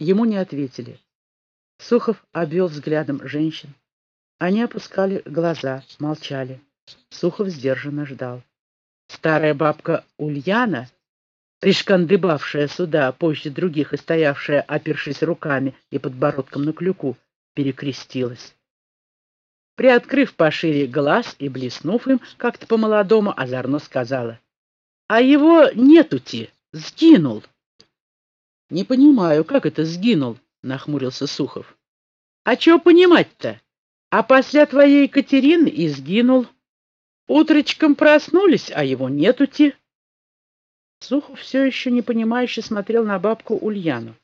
ему не ответили. Сухов обвел взглядом женщин. Они опускали глаза, молчали. Сухов сдержанно ждал. Старая бабка Ульяна, пришкандыбавшая сюда позже других и стоявшая, опершись руками и подбородком на клюку, перекрестилась. Приоткрыв пошире глаз и блеснув им как-то по-молодому, озорно сказала. «А его нетути, сгинул». «Не понимаю, как это сгинул?» — нахмурился Сухов. «А чего понимать-то? А после твоей Екатерины и сгинул. Утречком проснулись, а его нетути». Сухов все еще непонимающе смотрел на бабку Ульяну.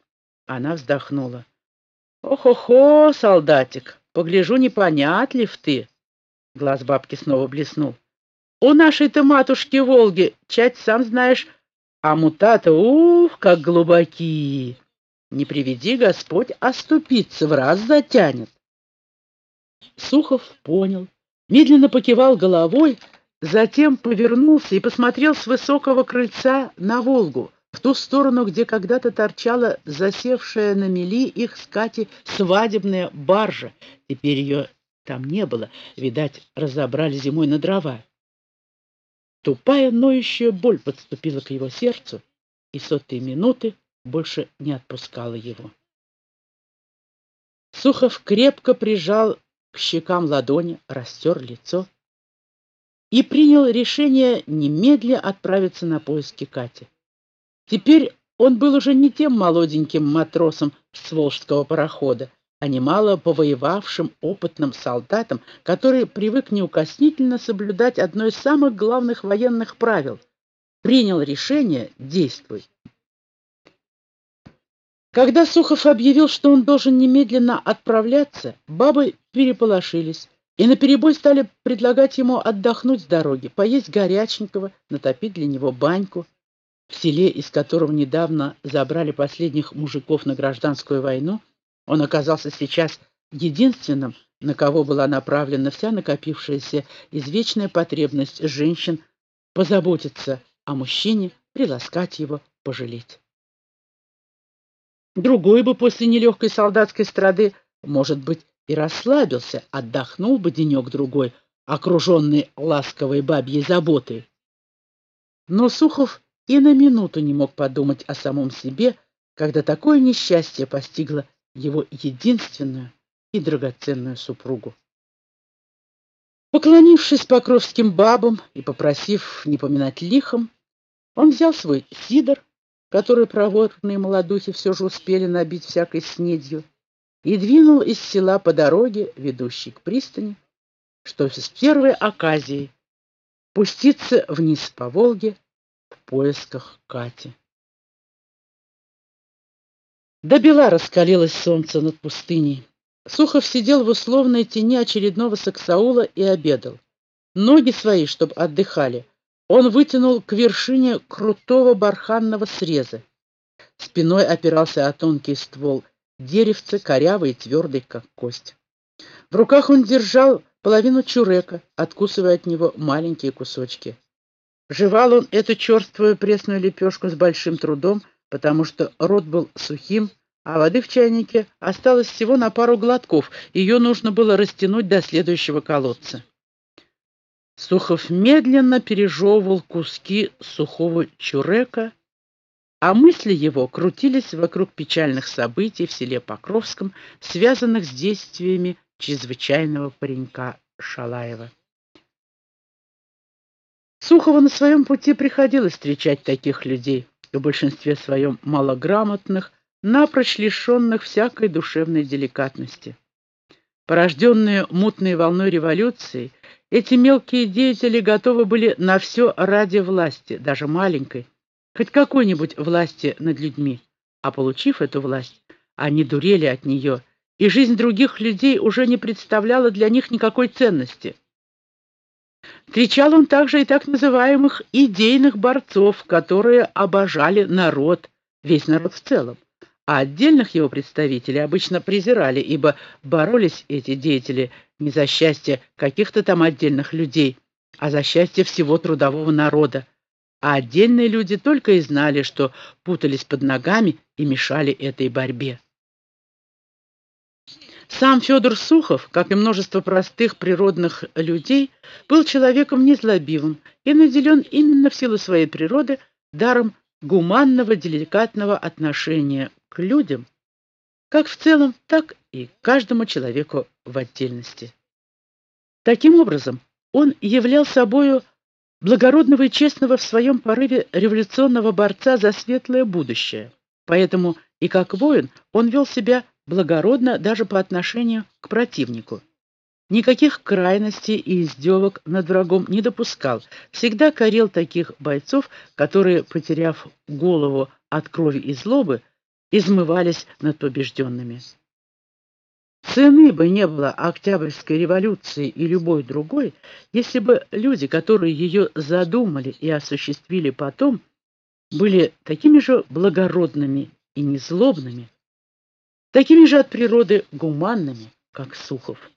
Она вздохнула. «Ох-охо, солдатик, погляжу, непонятлив ты!» Глаз бабки снова блеснул. «У нашей-то матушки Волги, чать сам знаешь, а мута-то, ух, как глубоки! Не приведи Господь, оступиться в раз затянет. Сухов понял, медленно покивал головой, затем повернулся и посмотрел с высокого крыльца на Волгу, в ту сторону, где когда-то торчала засевшая на мели их с Катей свадебная баржа. Теперь ее там не было, видать, разобрали зимой на дрова. Тупая ноющая боль подступила к его сердцу, и сотые минуты больше не отпускала его. Сухов крепко прижал к щекам ладони, растер лицо и принял решение немедля отправиться на поиски Кати. Теперь он был уже не тем молоденьким матросом с волжского парохода, а немало повоевавшим опытным солдатом, который привык неукоснительно соблюдать одно из самых главных военных правил — принял решение «действуй». Когда Сухов объявил, что он должен немедленно отправляться, бабы переполошились и наперебой стали предлагать ему отдохнуть с дороги, поесть горяченького, натопить для него баньку. В селе, из которого недавно забрали последних мужиков на гражданскую войну, он оказался сейчас единственным, на кого была направлена вся накопившаяся извечная потребность женщин позаботиться о мужчине, приласкать его, пожалеть. Другой бы после нелегкой солдатской страды, может быть, и расслабился, отдохнул бы денек-другой, окруженный ласковой бабьей заботой. Но Сухов и на минуту не мог подумать о самом себе, когда такое несчастье постигло его единственную и драгоценную супругу. Поклонившись покровским бабам и попросив не поминать лихом, он взял свой сидор, который проворные молодухи все же успели набить всякой снедью, и двинул из села по дороге, ведущей к пристани, что с первой оказией пуститься вниз по Волге в поисках Кати. До бела раскалилось солнце над пустыней. Сухов сидел в условной тени очередного саксаула и обедал. Ноги свои, чтоб отдыхали, он вытянул к вершине крутого барханного среза. Спиной опирался о тонкий ствол деревца, корявый и твердый, как кость. В руках он держал половину чурека, откусывая от него маленькие кусочки. Жевал он эту черствую пресную лепешку с большим трудом, потому что рот был сухим, а воды в чайнике осталось всего на пару глотков, ее нужно было растянуть до следующего колодца. Сухов медленно пережевывал куски сухого чурека, а мысли его крутились вокруг печальных событий в селе Покровском, связанных с действиями чрезвычайного паренька Шалаева. Сухову на своем пути приходилось встречать таких людей в большинстве своем малограмотных, напрочь лишенных всякой душевной деликатности. Порожденные мутной волной революции, эти мелкие деятели готовы были на все ради власти, даже маленькой, хоть какой-нибудь власти над людьми. А получив эту власть, они дурели от нее, и жизнь других людей уже не представляла для них никакой ценности. Встречал он также и так называемых идейных борцов, которые обожали народ, весь народ в целом. А отдельных его представителей обычно презирали, ибо боролись эти деятели не за счастье каких-то там отдельных людей, а за счастье всего трудового народа. А отдельные люди только и знали, что путались под ногами и мешали этой борьбе. Сам Федор Сухов, как и множество простых природных людей, был человеком незлобивым и наделен именно в силу своей природы даром гуманного, деликатного отношения к людям, как в целом, так и каждому человеку в отдельности. Таким образом, он являл собою благородного и честного в своем порыве революционного борца за светлое будущее. Поэтому и как воин он вел себя благородно даже по отношению к противнику. Никаких крайностей и издевок над врагом не допускал, всегда корил таких бойцов, которые, потеряв голову от крови и злобы, измывались над побежденными. Цены бы не было Октябрьской революции и любой другой, если бы люди, которые ее задумали и осуществили потом, были такими же благородными и незлобными, такими же от природы гуманными, как Сухов.